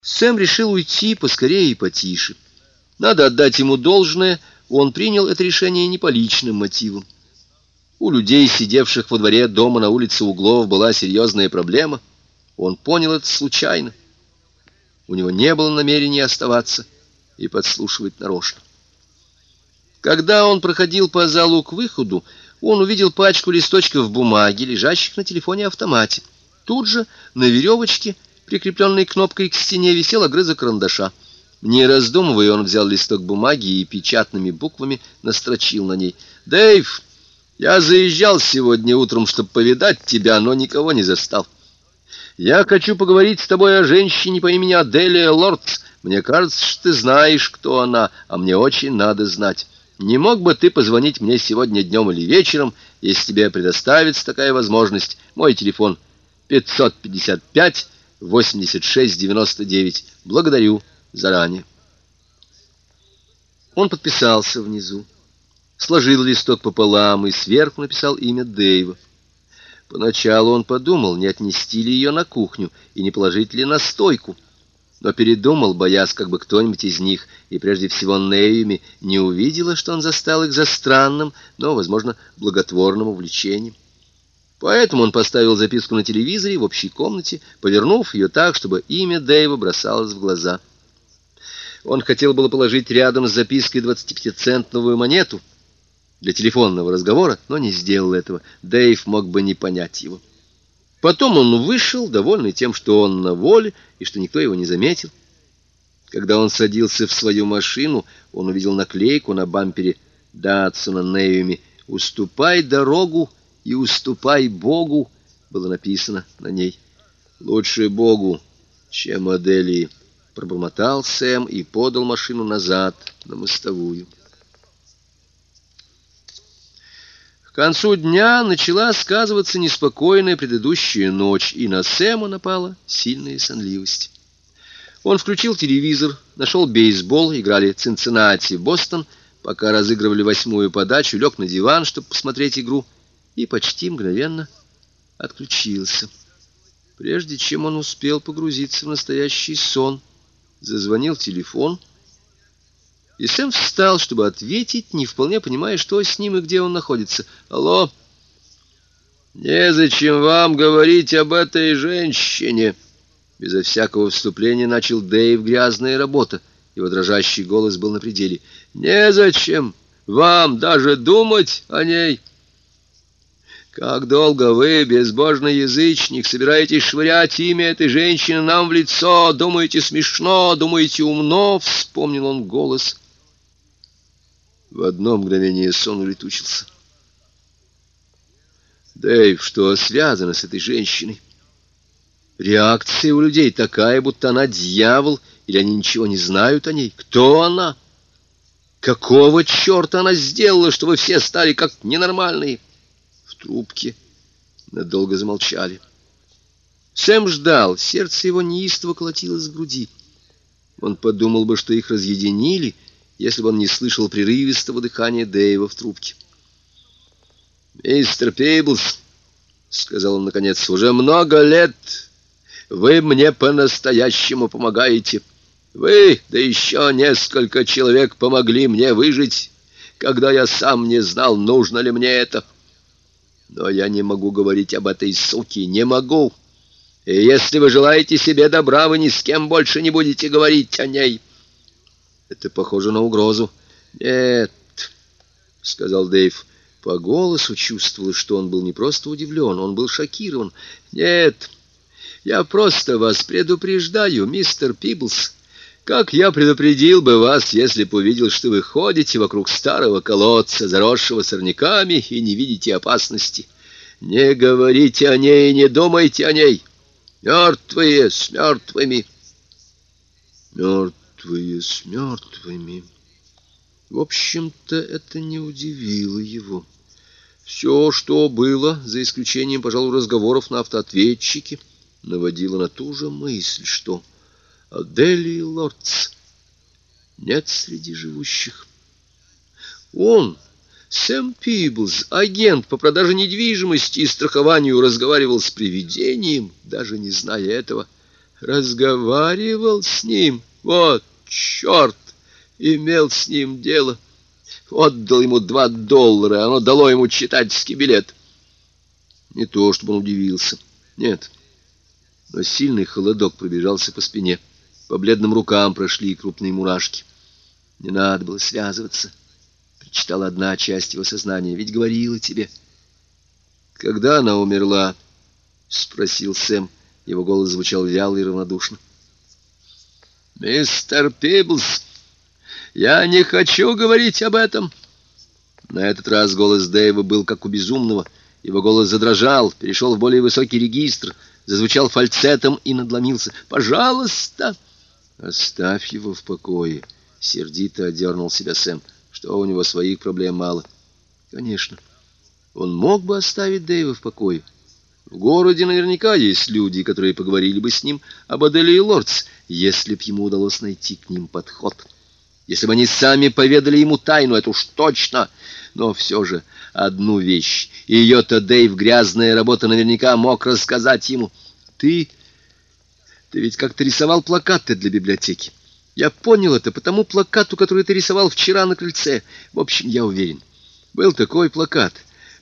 Сэм решил уйти поскорее и потише. Надо отдать ему должное, он принял это решение не по личным мотивам. У людей, сидевших во дворе дома на улице Углов, была серьезная проблема. Он понял это случайно. У него не было намерения оставаться и подслушивать нарочно. Когда он проходил по залу к выходу, он увидел пачку листочков бумаги, лежащих на телефоне-автомате. Тут же на веревочке прикрепленной кнопкой к стене, висел огрызок карандаша. Не раздумывая, он взял листок бумаги и печатными буквами настрочил на ней. «Дэйв, я заезжал сегодня утром, чтобы повидать тебя, но никого не застал. Я хочу поговорить с тобой о женщине по имени Аделия Лордс. Мне кажется, что ты знаешь, кто она, а мне очень надо знать. Не мог бы ты позвонить мне сегодня днем или вечером, если тебе предоставится такая возможность? Мой телефон 555 8699. Благодарю заранее. Он подписался внизу, сложил листок пополам и сверху написал имя Дэйва. Поначалу он подумал, не отнести ли ее на кухню и не положить ли на стойку, но передумал, боясь, как бы кто-нибудь из них, и прежде всего Неюми, не увидела, что он застал их за странным, но, возможно, благотворным увлечением. Поэтому он поставил записку на телевизоре в общей комнате, повернув ее так, чтобы имя Дэйва бросалось в глаза. Он хотел было положить рядом с запиской 25-центновую монету для телефонного разговора, но не сделал этого. Дэйв мог бы не понять его. Потом он вышел, довольный тем, что он на воле и что никто его не заметил. Когда он садился в свою машину, он увидел наклейку на бампере Датсона Неюми «Уступай дорогу и уступай Богу, было написано на ней. Лучше Богу, чем модели, пробормотал Сэм и подал машину назад на мостовую. К концу дня начала сказываться неспокойная предыдущая ночь, и на Сэма напала сильная сонливость. Он включил телевизор, нашел бейсбол, играли Цинциннати, Бостон, пока разыгрывали восьмую подачу, лег на диван, чтобы посмотреть игру — и почти мгновенно отключился. Прежде чем он успел погрузиться в настоящий сон, зазвонил телефон, и Сэм встал, чтобы ответить, не вполне понимая, что с ним и где он находится. «Алло!» «Незачем вам говорить об этой женщине!» Безо всякого вступления начал Дэйв грязная работа. Его дрожащий голос был на пределе. «Незачем вам даже думать о ней!» Как долго вы, безбожный язычник, собираетесь швырять имя этой женщины нам в лицо? Думаете смешно, думаете умно?» — вспомнил он голос. В одно мгновение сон улетучился. Дэйв, что связано с этой женщиной? Реакция у людей такая, будто она дьявол, или они ничего не знают о ней. Кто она? Какого черта она сделала, что вы все стали как ненормальные? Трубке. Надолго замолчали. Сэм ждал, сердце его неистово колотилось в груди. Он подумал бы, что их разъединили, если бы он не слышал прерывистого дыхания Дэйва в трубке. «Мистер Пейблс», — сказал он наконец, — «уже много лет вы мне по-настоящему помогаете. Вы, да еще несколько человек помогли мне выжить, когда я сам не знал, нужно ли мне это». Но я не могу говорить об этой суке, не могу. И если вы желаете себе добра, вы ни с кем больше не будете говорить о ней. Это похоже на угрозу. Нет, сказал Дэйв. По голосу чувствовалось, что он был не просто удивлен, он был шокирован. Нет, я просто вас предупреждаю, мистер Пиблс. Как я предупредил бы вас, если бы увидел, что вы ходите вокруг старого колодца, заросшего сорняками, и не видите опасности. Не говорите о ней, не думайте о ней. Мертвые с мертвыми. Мертвые с мертвыми. В общем-то, это не удивило его. Все, что было, за исключением, пожалуй, разговоров на автоответчике, наводило на ту же мысль, что... Делии Лордс нет среди живущих. Он, Сэм Пиблз, агент по продаже недвижимости и страхованию, разговаривал с привидением, даже не зная этого. разговаривал с ним. Вот черт! Имел с ним дело. Отдал ему два доллара, оно дало ему читательский билет. Не то, чтобы он удивился. Нет. Но сильный холодок пробежался по спине. По бледным рукам прошли крупные мурашки. Не надо было связываться. Причитала одна часть его сознания. Ведь говорила тебе. Когда она умерла? Спросил Сэм. Его голос звучал вяло и равнодушно. «Мистер Пиблс, я не хочу говорить об этом!» На этот раз голос Дэйва был как у безумного. Его голос задрожал, перешел в более высокий регистр, зазвучал фальцетом и надломился. «Пожалуйста!» «Оставь его в покое!» — сердито одернул себя Сэм. «Что у него своих проблем мало?» «Конечно. Он мог бы оставить Дэйва в покое. В городе наверняка есть люди, которые поговорили бы с ним об Аделе и Лордс, если б ему удалось найти к ним подход. Если бы они сами поведали ему тайну, это уж точно. Но все же одну вещь. Ее-то Дэйв, грязная работа, наверняка мог рассказать ему. Ты... ты ведь как-то рисовал плакаты для библиотеки. Я понял это по тому плакату, который ты рисовал вчера на крыльце. В общем, я уверен. Был такой плакат.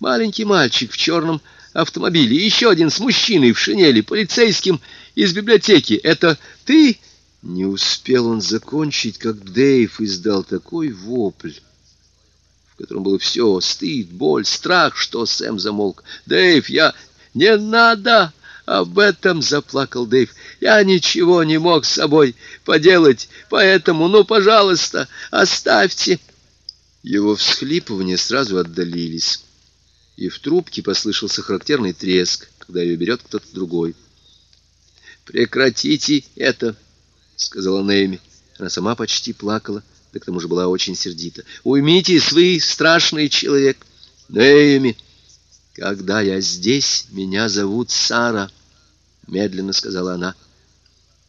Маленький мальчик в черном автомобиле, и еще один с мужчиной в шинели, полицейским из библиотеки. Это ты?» Не успел он закончить, как Дэйв издал такой вопль, в котором было все — стыд, боль, страх, что Сэм замолк. «Дэйв, я... Не надо!» Об этом заплакал Дэйв. Я ничего не мог с собой поделать, поэтому, ну, пожалуйста, оставьте. Его всхлипывания сразу отдалились и в трубке послышался характерный треск, когда ее берет кто-то другой. «Прекратите это!» — сказала Нейми. Она сама почти плакала, да к тому же была очень сердита. «Уймитесь, вы страшный человек!» «Нейми!» «Когда я здесь, меня зовут Сара», — медленно сказала она.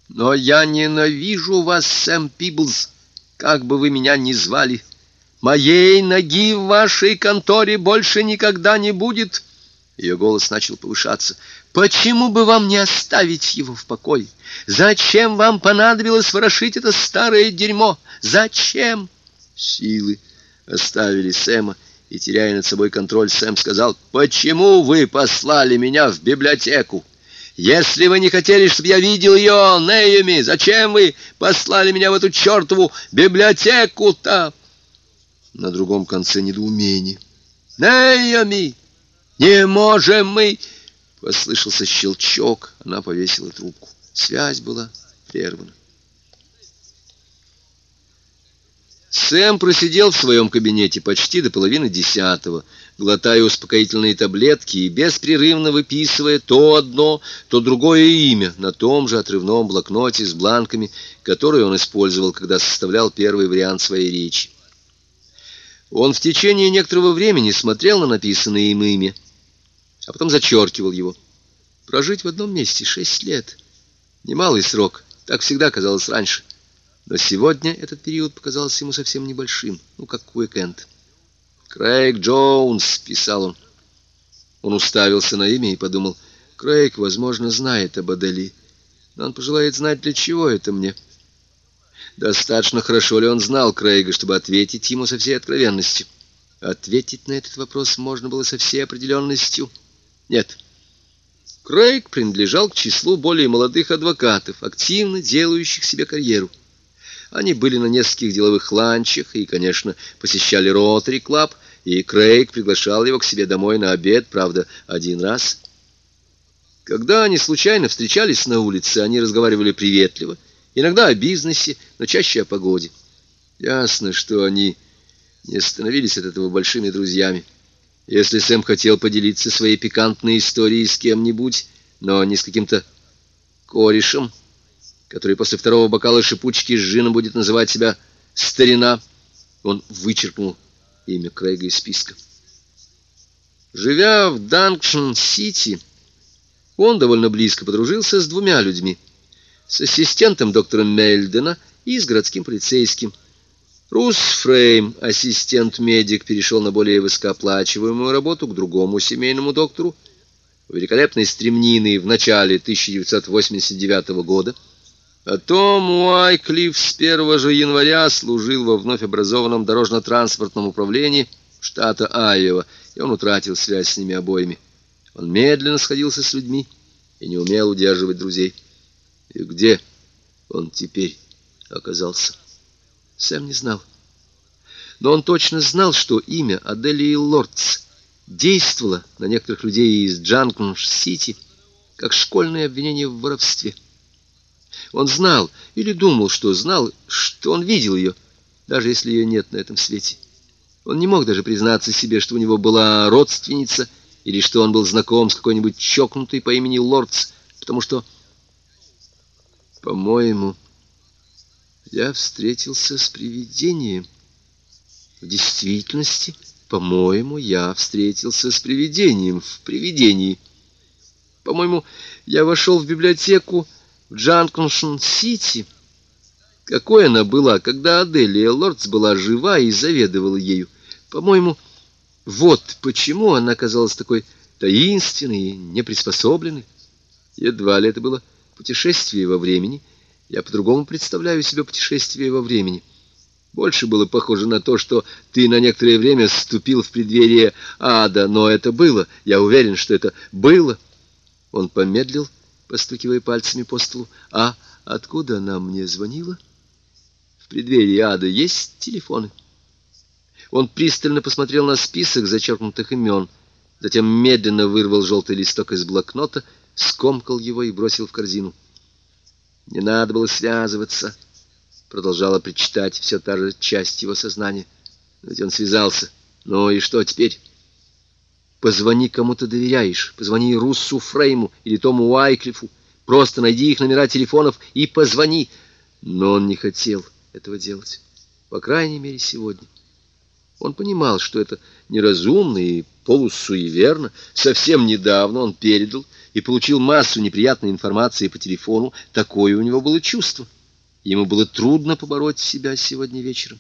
«Но я ненавижу вас, Сэм Пиблз, как бы вы меня ни звали». Моей ноги в вашей конторе больше никогда не будет. Ее голос начал повышаться. Почему бы вам не оставить его в покое? Зачем вам понадобилось ворошить это старое дерьмо? Зачем? Силы оставили Сэма, и, теряя над собой контроль, Сэм сказал, «Почему вы послали меня в библиотеку? Если вы не хотели, чтобы я видел ее, Неями, зачем вы послали меня в эту чертову библиотеку-то?» на другом конце недоумение. «Нейами! Не можем мы!» Послышался щелчок, она повесила трубку. Связь была прервана. Сэм просидел в своем кабинете почти до половины десятого, глотая успокоительные таблетки и беспрерывно выписывая то одно, то другое имя на том же отрывном блокноте с бланками, который он использовал, когда составлял первый вариант своей речи. Он в течение некоторого времени смотрел на написанное им имя, а потом зачеркивал его. Прожить в одном месте шесть лет. Немалый срок, так всегда казалось раньше. Но сегодня этот период показался ему совсем небольшим, ну, как уикенд. «Крейг Джонс», — писал он. Он уставился на имя и подумал, «Крейг, возможно, знает об Адели, но он пожелает знать, для чего это мне». Достаточно хорошо ли он знал Крейга, чтобы ответить ему со всей откровенностью? Ответить на этот вопрос можно было со всей определенностью. Нет. Крейг принадлежал к числу более молодых адвокатов, активно делающих себе карьеру. Они были на нескольких деловых ланчах и, конечно, посещали Rotary Club, и Крейг приглашал его к себе домой на обед, правда, один раз. Когда они случайно встречались на улице, они разговаривали приветливо — Иногда о бизнесе, но чаще о погоде. Ясно, что они не становились от этого большими друзьями. Если Сэм хотел поделиться своей пикантной историей с кем-нибудь, но не с каким-то корешем, который после второго бокала шипучки с джином будет называть себя «старина», он вычеркнул имя Крейга из списка. Живя в Джанкшн-Сити, он довольно близко подружился с двумя людьми — с ассистентом доктора Мельдена и с городским полицейским. Рус Фрейм, ассистент-медик, перешел на более высокооплачиваемую работу к другому семейному доктору. великолепной стремнины в начале 1989 года, а Том Уайклифф с 1 же января служил во вновь образованном дорожно-транспортном управлении штата Айова, и он утратил связь с ними обоими. Он медленно сходился с людьми и не умел удерживать друзей. И где он теперь оказался? Сэм не знал. Но он точно знал, что имя Аделии Лордс действовало на некоторых людей из Джанкнш-Сити как школьное обвинение в воровстве. Он знал или думал, что знал, что он видел ее, даже если ее нет на этом свете. Он не мог даже признаться себе, что у него была родственница или что он был знаком с какой-нибудь чокнутой по имени Лорц, потому что, по-моему, я встретился с привидением. В действительности, по-моему, я встретился с привидением в привидении. По-моему, я вошел в библиотеку в Джанкшн-Сити. Какой она была, когда Арделия Лорц была жива и заведовала ею. По-моему, вот почему она казалась такой таинственной и неприспособленной. Едва ли это было путешествие во времени. Я по-другому представляю себе путешествие во времени. Больше было похоже на то, что ты на некоторое время ступил в преддверие ада, но это было. Я уверен, что это было. Он помедлил, постукивая пальцами по столу. А откуда она мне звонила? В преддверии ада есть телефоны? Он пристально посмотрел на список зачеркнутых имен, затем медленно вырвал желтый листок из блокнота, скомкал его и бросил в корзину. Не надо было связываться продолжала причитать все та же часть его сознания. Ведь он связался. Ну и что теперь? Позвони кому ты доверяешь. Позвони Руссу Фрейму или Тому Уайклифу. Просто найди их номера телефонов и позвони. Но он не хотел этого делать. По крайней мере, сегодня. Он понимал, что это неразумно и полусуеверно. Совсем недавно он передал и получил массу неприятной информации по телефону. Такое у него было чувство. Ему было трудно побороть себя сегодня вечером.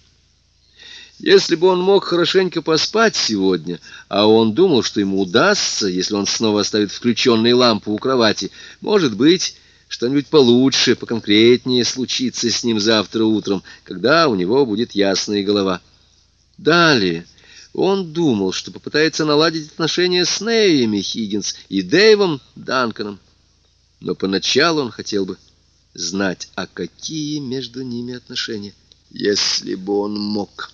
Если бы он мог хорошенько поспать сегодня, а он думал, что ему удастся, если он снова оставит включенной лампу у кровати, может быть, что-нибудь получше, поконкретнее случится с ним завтра утром, когда у него будет ясная голова. Далее он думал, что попытается наладить отношения с Неями Хиггинс и Дэйвом Данканом. Но поначалу он хотел бы знать, а какие между ними отношения, если бы он мог.